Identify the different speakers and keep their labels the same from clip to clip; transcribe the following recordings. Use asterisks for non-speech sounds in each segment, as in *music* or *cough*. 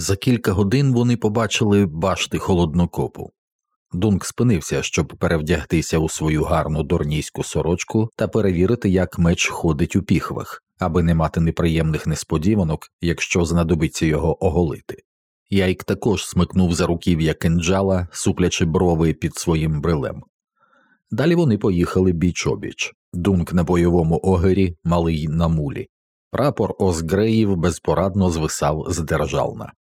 Speaker 1: За кілька годин вони побачили башти холоднокопу. Дунк спинився, щоб перевдягтися у свою гарну дорнійську сорочку та перевірити, як меч ходить у піхвах, аби не мати неприємних несподіванок, якщо знадобиться його оголити. Яйк також смикнув за руків'я кинджала, суплячи брови під своїм брилем. Далі вони поїхали біч обіч, дунк на бойовому огері, малий на мулі. Прапор Озгреїв безпорадно звисав з державна.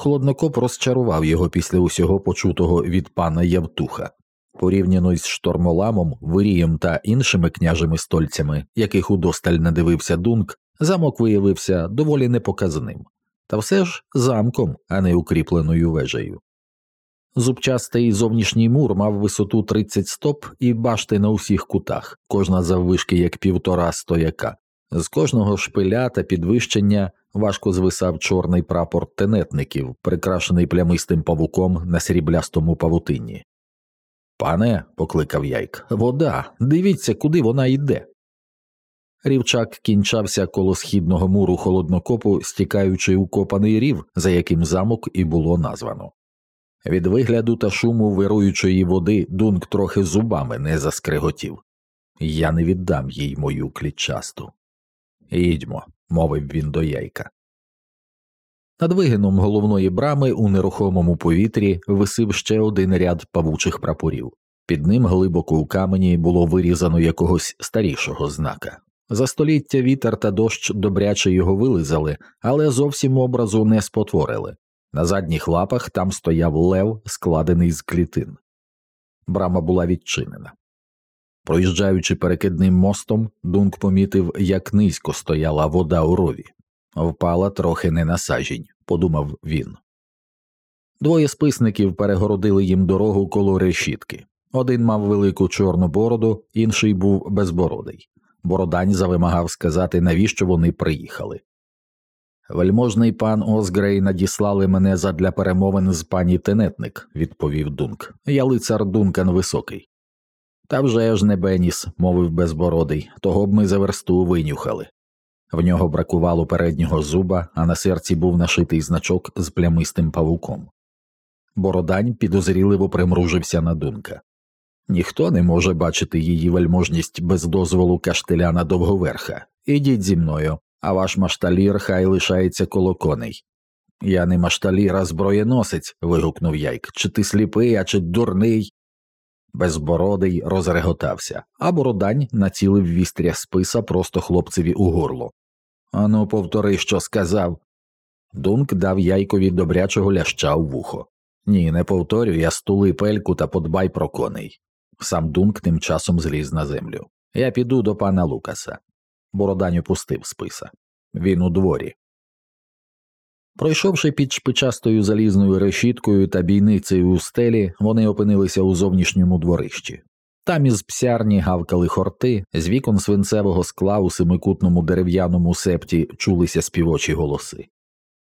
Speaker 1: Холоднокоп розчарував його після усього почутого від пана Явтуха. Порівняно з штормоламом, вирієм та іншими княжими стольцями, яких удосталь надивився дунк, замок виявився доволі непоказним, та все ж замком, а не укріпленою вежею. Зубчастий зовнішній мур мав висоту 30 стоп і башти на усіх кутах, кожна заввишки як півтора стояка. З кожного шпиля та підвищення важко звисав чорний прапор тенетників, прикрашений плямистим павуком на сріблястому павутинні. Пане, покликав яйк, вода, дивіться, куди вона йде. Рівчак кінчався коло східного муру холоднокопу, стікаючи у копаний рів, за яким замок і було названо. Від вигляду та шуму вируючої води дунк трохи зубами не заскриготів. Я не віддам їй мою клітчасту. Їдьмо, мовив він до яйка. Над вигином головної брами у нерухомому повітрі висив ще один ряд павучих прапорів. Під ним глибоко у камені було вирізано якогось старішого знака. За століття вітер та дощ добряче його вилизали, але зовсім образу не спотворили. На задніх лапах там стояв лев, складений з клітин. Брама була відчинена. Проїжджаючи перекидним мостом, Дунк помітив, як низько стояла вода у рові. Впала трохи не на сажінь, подумав він. Двоє списників перегородили їм дорогу коло решітки. Один мав велику чорну бороду, інший був безбородий. Бородань завимагав сказати, навіщо вони приїхали. Вельможний пан Озгрей надіслали мене задля перемовин з пані тенетник, відповів Дунк. Я лицар Дункан Високий. Та вже ж не Беніс, мовив безбородий, того б ми за версту винюхали. В нього бракувало переднього зуба, а на серці був нашитий значок з плямистим павуком. Бородань підозріливо примружився на дунка. Ніхто не може бачити її вельможність без дозволу каштеляна довговерха. Ідіть зі мною, а ваш машталір хай лишається коло коней. Я не машталір, а зброєносець. вигукнув яйк. Чи ти сліпий, а чи дурний? Безбородий розреготався, а бородань націлив вістря списа просто хлопцеві у горло. Ану, повтори, що сказав. Дунк дав яйкові добрячого ляща у вухо. Ні, не повторю, я стули пельку та подбай про коней. Сам Дунк тим часом зліз на землю. Я піду до пана Лукаса. Бородань опустив списа. Він у дворі. Пройшовши під шпичастою залізною решіткою та бійницею у стелі, вони опинилися у зовнішньому дворищі. Там із псярні гавкали хорти, з вікон свинцевого скла у семикутному дерев'яному септі чулися співочі голоси.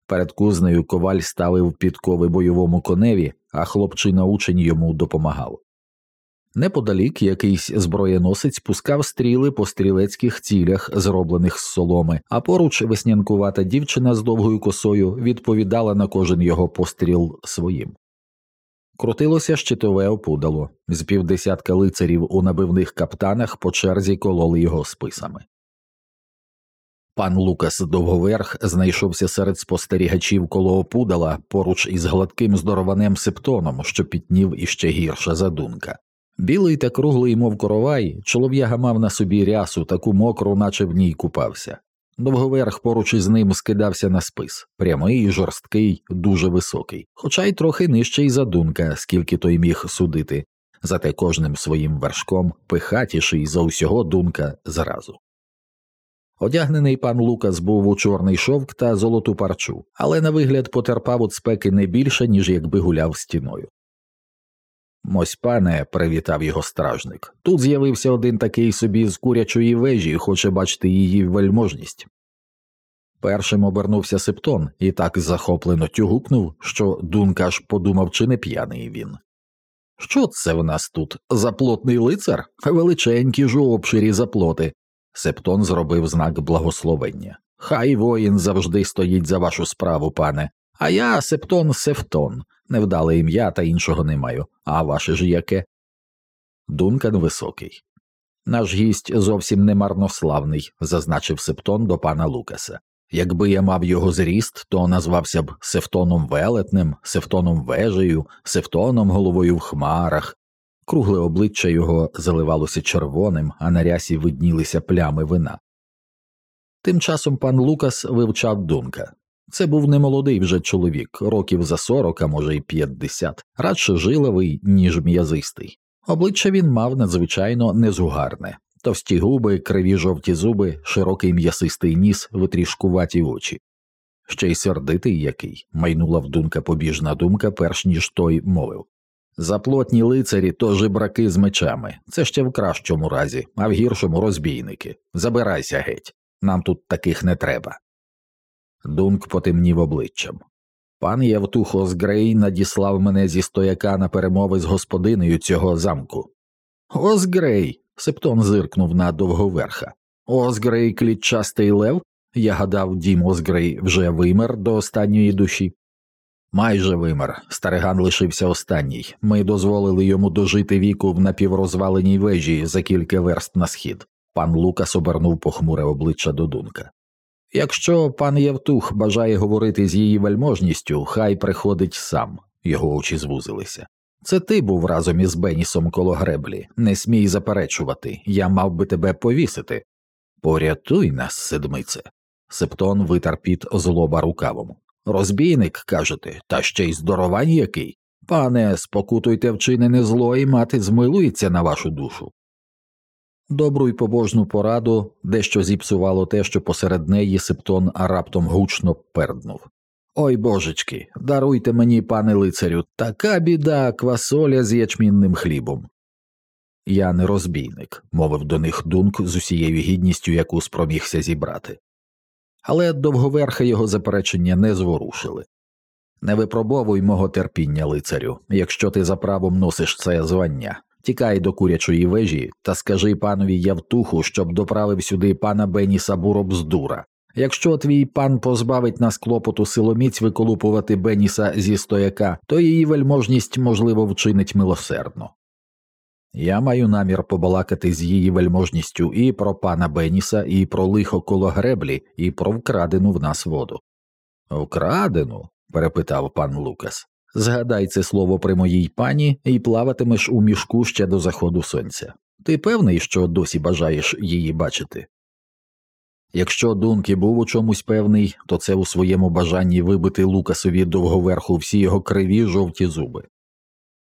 Speaker 1: Перед кузнею коваль ставив підкови бойовому коневі, а хлопчина учень йому допомагав. Неподалік якийсь зброєносець пускав стріли по стрілецьких цілях, зроблених з соломи, а поруч веснянкувата дівчина з довгою косою відповідала на кожен його постріл своїм. Крутилося щитове опудало, з півдесятка лицарів у набивних каптанах по черзі кололи його списами. Пан Лукас Довговерх знайшовся серед спостерігачів коло опудала поруч із гладким здорованим септоном, що пітнів іще гірша задунка. Білий та круглий, мов коровай, чолов'яга мав на собі рясу, таку мокру, наче в ній купався. Довговерх поруч із ним скидався на спис прямий, жорсткий, дуже високий, хоча й трохи нижчий за дунка, скільки той міг судити, зате кожним своїм вершком пихатіший за усього дунка зразу. Одягнений пан Лукас був у чорний шовк та золоту парчу, але на вигляд потерпав від спеки не більше, ніж якби гуляв стіною. Мось пане, привітав його стражник. Тут з'явився один такий собі з курячої вежі і хоче бачити її вельможність. Першим обернувся Септон і так захоплено тюгукнув, що Дунк аж подумав, чи не п'яний він. Що це в нас тут? Заплотний лицар? Величенькі ж у обширі заплоти. Септон зробив знак благословення. Хай воїн завжди стоїть за вашу справу, пане, а я Септон Сефтон, невдале ім'я та іншого не маю. А ваше ж яке? Дункан високий. Наш гість зовсім не марнославний, зазначив Септон до пана Лукаса. Якби я мав його зріст, то назвався б Сефтоном велетнем, Сефтоном вежею, Сефтоном головою в хмарах. Кругле обличчя його заливалося червоним, а на рясі виднілися плями вина. Тим часом пан Лукас вивчав Дунка. Це був немолодий вже чоловік, років за сорок, а може й п'ятдесят, радше жиловий, ніж м'язистий. Обличчя він мав надзвичайно незугарне, товсті губи, криві жовті зуби, широкий м'ясистий ніс, витрішкуваті очі. Ще й сердитий який, майнула в Дунка побіжна думка, перш ніж той мовив. Заплотні лицарі то жебраки з мечами, це ще в кращому разі, а в гіршому розбійники. Забирайся геть, нам тут таких не треба. Дунк потемнів обличчям. Пан Євтухос Грей надіслав мене зі стояка на перемови з господинею цього замку. Осгрей. Септон зиркнув на довговерха. Осгрей клітчастий лев. Я гадав, дім Осгрей вже вимер до останньої душі. Майже вимер. Стариган лишився останній. Ми дозволили йому дожити віку в напіврозваленій вежі за кілька верст на схід. Пан Лукас обернув похмуре обличчя до Дунка. Якщо пан Євтух бажає говорити з її вельможністю, хай приходить сам, його очі звузилися. Це ти був разом із Бенісом коло греблі, не смій заперечувати, я мав би тебе повісити. Порятуй нас, седмице. Септон витар під злоба рукавом. Розбійник, кажете, та ще й здоровань який. Пане, спокутуйте вчинене зло, і мати змилується на вашу душу. Добру й побожну пораду дещо зіпсувало те, що посеред неї Септон раптом гучно перднув. Ой божечки, даруйте мені, пане лицарю, така біда, квасоля з ячмінним хлібом. Я не розбійник, мовив до них дунк з усією гідністю, яку спромігся зібрати. Але довговерха його заперечення не зворушили. Не випробовуй мого терпіння, лицарю, якщо ти за правом носиш це звання. Тікай до курячої вежі та скажи панові Явтуху, щоб доправив сюди пана Беніса Буробздура. Якщо твій пан позбавить нас клопоту силоміць виколупувати Беніса зі стояка, то її вельможність, можливо, вчинить милосердно. Я маю намір побалакати з її вельможністю і про пана Беніса, і про лихо коло греблі, і про вкрадену в нас воду. Вкрадену? перепитав пан Лукас. Згадай це слово при моїй пані і плаватимеш у мішку ще до заходу сонця. Ти певний, що досі бажаєш її бачити? Якщо Дункі був у чомусь певний, то це у своєму бажанні вибити Лукасові довговерху всі його криві жовті зуби.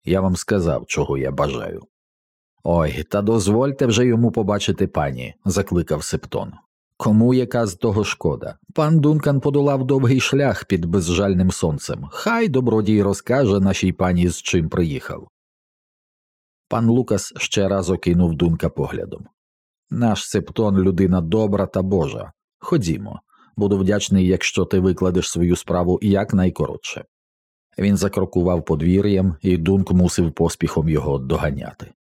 Speaker 1: Я вам сказав, чого я бажаю. Ой, та дозвольте вже йому побачити пані, закликав Септон. Кому яка з того шкода? Пан Дункан подолав довгий шлях під безжальним сонцем. Хай добродій розкаже нашій пані, з чим приїхав. Пан Лукас ще раз окинув Дунка поглядом. Наш Септон людина добра та божа. Ходімо, буду вдячний, якщо ти викладеш свою справу якнайкоротше. Він закрокував подвір'ям, і Дунк мусив поспіхом його доганяти.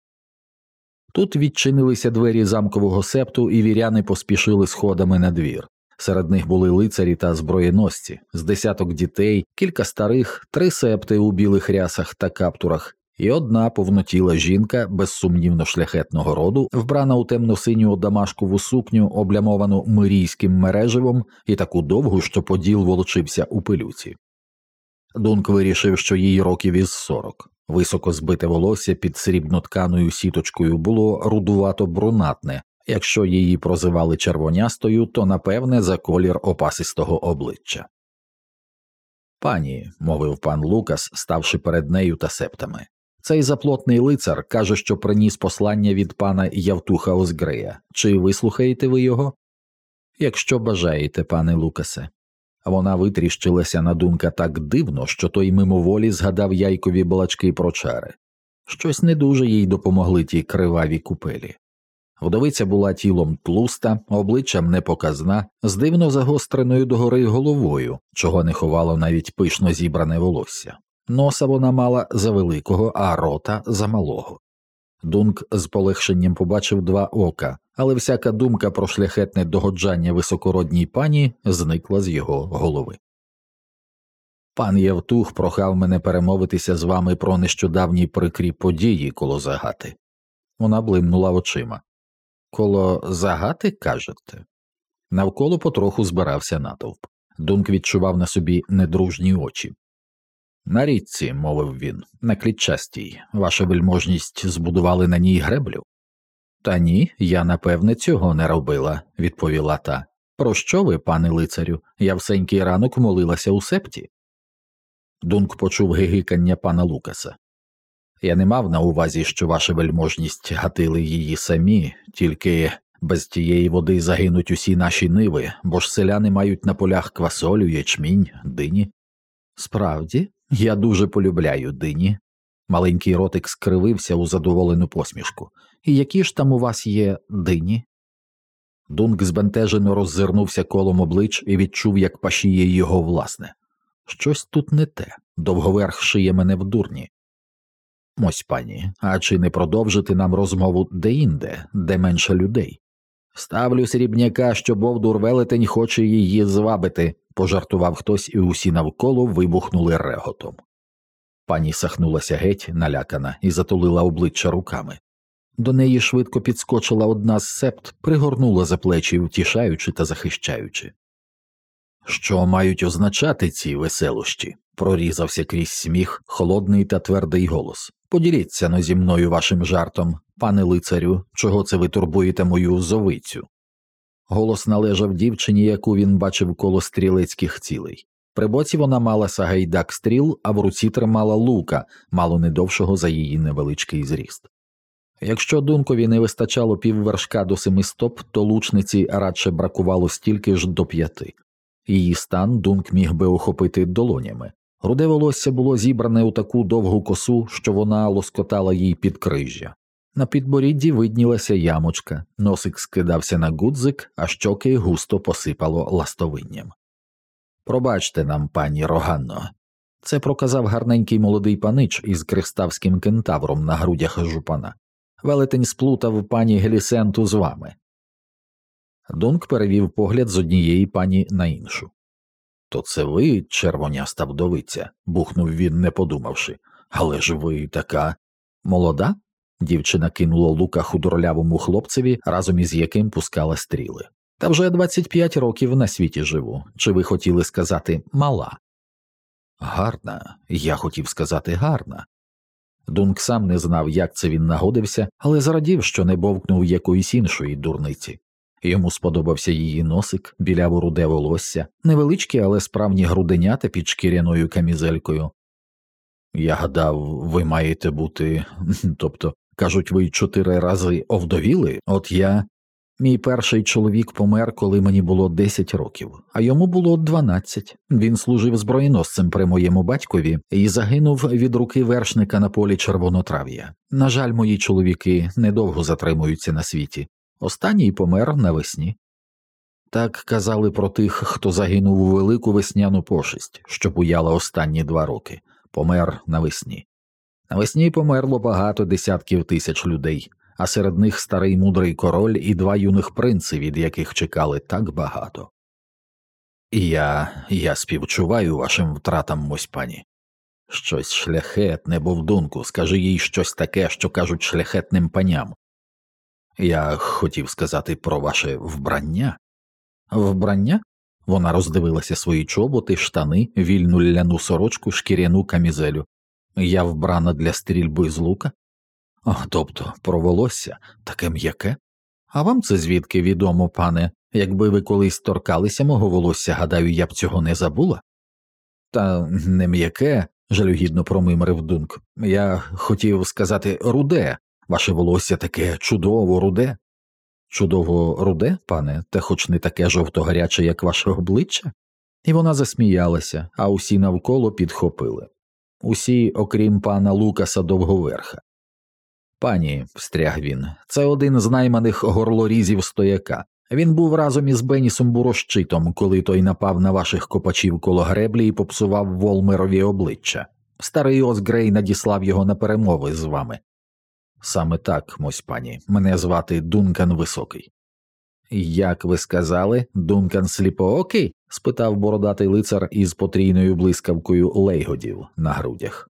Speaker 1: Тут відчинилися двері замкового септу, і віряни поспішили сходами на двір. Серед них були лицарі та зброєносці, з десяток дітей, кілька старих, три септи у білих рясах та каптурах, і одна повнотіла жінка, безсумнівно шляхетного роду, вбрана у темно-синю дамашкову сукню, облямовану мирійським мереживом, і таку довгу, що поділ волочився у пилюці. Дунк вирішив, що їй років із сорок. Високо збите волосся під срібнотканою сіточкою було рудувато брунатне, якщо її прозивали червонястою, то напевне за колір опасистого обличчя. Пані, мовив пан Лукас, ставши перед нею та септами, цей заплотний лицар каже, що приніс послання від пана Явтуха Озгрея. Чи вислухаєте ви його? Якщо бажаєте, пане Лукасе. Вона витріщилася на думка так дивно, що той мимоволі згадав яйкові балачки про чари. Щось не дуже їй допомогли ті криваві купелі. Вдовиця була тілом тлуста, обличчям непоказна, з дивно загостреною догори головою, чого не ховало навіть пишно зібране волосся. Носа вона мала за великого, а рота за малого. Дунк з полегшенням побачив два ока, але всяка думка про шляхетне догоджання високородній пані зникла з його голови. Пан Євтух прохав мене перемовитися з вами про нещодавні прикрі події коло загати. Вона блимнула очима. Коло загати, кажете? Навколо потроху збирався натовп. Дунк відчував на собі недружні очі. На річці, мовив він, на клітчастій, ваша вельможність збудували на ній греблю. Та ні, я напевне цього не робила, відповіла та. Про що ви, пане лицарю? Я всенький ранок молилася у септі. Дунк почув гигикання пана Лукаса. Я не мав на увазі, що ваша вельможність гатили її самі, тільки без тієї води загинуть усі наші ниви, бо ж селяни мають на полях квасолю, ячмінь, дині. Справді, я дуже полюбляю дині. Маленький ротик скривився у задоволену посмішку. І які ж там у вас є дині? Дунк збентежено роззирнувся колом облич і відчув, як пашіє його власне. Щось тут не те, довговерх шиє мене в дурні. Ось пані, а чи не продовжити нам розмову де-інде, де менше людей? Ставлю срібняка, що Бовдур велетень хоче її звабити, пожартував хтось, і усі навколо вибухнули реготом. Пані сахнулася геть, налякана, і затулила обличчя руками. До неї швидко підскочила одна з септ, пригорнула за плечі, втішаючи та захищаючи. Що мають означати ці веселощі? прорізався крізь сміх, холодний та твердий голос. Поділіться но зі мною вашим жартом, пане лицарю, чого це ви турбуєте мою зовицю? Голос належав дівчині, яку він бачив коло стрілецьких цілей. При боці вона мала сагайдак стріл, а в руці тримала лука, мало не довшого за її невеличкий зріст. Якщо дункові не вистачало піввершка до семи стоп, то лучниці радше бракувало стільки ж до п'яти. Її стан дунк міг би охопити долонями. Руде волосся було зібране у таку довгу косу, що вона лоскотала їй під крижжя. На підборідді виднілася ямочка, носик скидався на гудзик, а щоки густо посипало ластовинням. Пробачте нам, пані Роганно. Це проказав гарненький молодий панич із криставським кентавром на грудях жупана. Велетень сплутав пані Гелісенту з вами. Дунк перевів погляд з однієї пані на іншу. То це ви, червоняста вдовиця, бухнув він, не подумавши. Але ж ви така молода? Дівчина кинула лука худорлявому хлопцеві, разом із яким пускала стріли. Та вже 25 років на світі живу. Чи ви хотіли сказати мала? Гарна, я хотів сказати гарна. Дунк сам не знав, як це він нагодився, але зрадів, що не бовкнув якоїсь іншої дурниці. Йому сподобався її носик, біляво руде волосся, невеличкі, але справні груденята під шкіряною камізелькою. Я гадав, ви маєте бути, *laughs* тобто, кажуть, ви чотири рази овдовіли, от я. Мій перший чоловік помер, коли мені було десять років, а йому було дванадцять. Він служив зброєносцем при моєму батькові і загинув від руки вершника на полі червонотрав'я. На жаль, мої чоловіки недовго затримуються на світі. Останній помер навесні. Так казали про тих, хто загинув у велику весняну пошесть, що буяла останні два роки, помер навесні. Навесні померло багато десятків тисяч людей, а серед них старий мудрий король і два юних принци, від яких чекали так багато. Я я співчуваю вашим втратам, мось пані. Щось шляхетне, бовдунку, скажи їй щось таке, що кажуть шляхетним паням, я хотів сказати про ваше вбрання. Вбрання? Вона роздивилася свої чоботи, штани, вільну ляну сорочку, шкіряну камізелю. Я вбрана для стрільби з лука. Тобто про волосся таке м'яке. А вам це звідки відомо, пане? Якби ви колись торкалися мого волосся, гадаю, я б цього не забула? Та не м'яке, жалюгідно промимрив Дунк. Я хотів сказати руде, Ваше волосся таке чудово руде. Чудово руде, пане, та хоч не таке жовто гаряче, як ваше обличчя? І вона засміялася, а усі навколо підхопили. Усі, окрім пана Лукаса довговерха. Пані, встряг він, це один з найманих горлорізів стояка. Він був разом із Бенісом Бурощитом, коли той напав на ваших копачів коло греблі і попсував Волмерові обличчя. Старий Ос Грей надіслав його на перемови з вами. Саме так, мось пані, мене звати Дункан Високий. Як ви сказали, Дункан сліпоокий? спитав бородатий лицар із потрійною блискавкою лейгодів на грудях.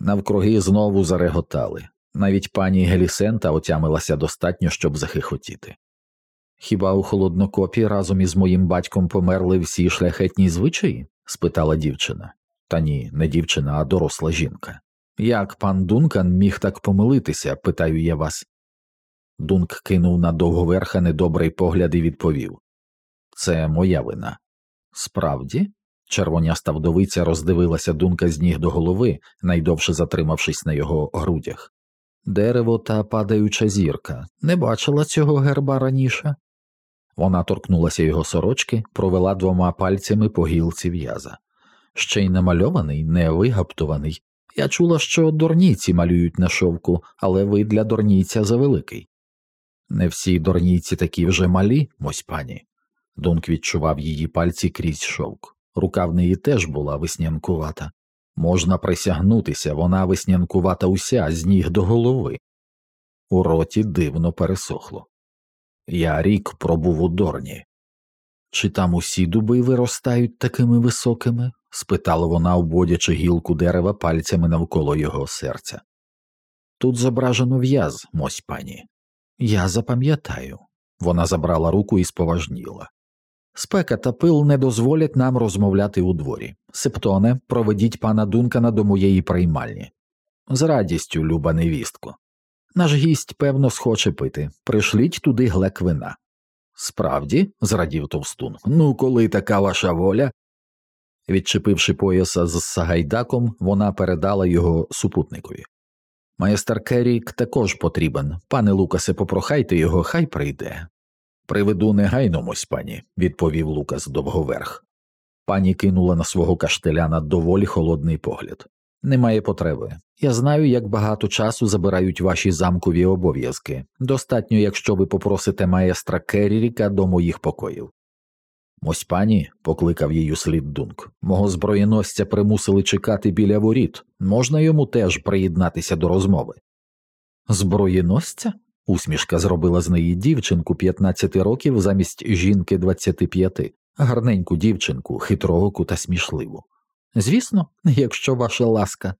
Speaker 1: Навкруги знову зареготали. Навіть пані Гелісента отямилася достатньо, щоб захихотіти. Хіба у холоднокопі разом із моїм батьком померли всі шляхетні звичаї? спитала дівчина. Та ні, не дівчина, а доросла жінка. Як пан Дункан міг так помилитися, питаю я вас. Дунк кинув на довговерха недобрий погляд і відповів Це моя вина. Справді, червоняста вдовиця роздивилася дунка з ніг до голови, найдовше затримавшись на його грудях. Дерево та падаюча зірка. Не бачила цього герба раніше. Вона торкнулася його сорочки, провела двома пальцями по гілці в'яза. Ще й намальований, не вигаптований. Я чула, що дурніці малюють на шовку, але ви для дурнійця завеликий. Не всі дурнійці такі вже малі, мось пані. Дунк відчував її пальці крізь шовк. Рука в неї теж була веснянкувата. Можна присягнутися, вона веснянкувата уся з ніг до голови. У роті дивно пересохло. Я рік пробув у дорні. Чи там усі дуби виростають такими високими? спитала вона, обводячи гілку дерева пальцями навколо його серця. Тут зображено в'яз, мось пані. Я запам'ятаю. Вона забрала руку і споважніла. Спека та пил не дозволять нам розмовляти у дворі. Септоне, проведіть пана Дункана до моєї приймальні. З радістю, люба невістко. Наш гість, певно, схоче пити. Пришліть туди глек вина. Справді, зрадів товстун, ну коли така ваша воля. Відчепивши пояса з сагайдаком, вона передала його супутникові. Майстер Керрік також потрібен. Пане Лукасе, попрохайте його, хай прийде. Приведу негайно, мось пані, відповів Лукас довговерх. Пані кинула на свого каштеляна доволі холодний погляд. Немає потреби. Я знаю, як багато часу забирають ваші замкові обов'язки. Достатньо, якщо ви попросите маестра Керріка до моїх покоїв. Ось пані, покликав її слід дунк, мого зброєносця примусили чекати біля воріт. Можна йому теж приєднатися до розмови. Зброєносця? Усмішка зробила з неї дівчинку 15 років замість жінки 25, гарненьку дівчинку, хитрооку та смішливу. Звісно, якщо ваша ласка.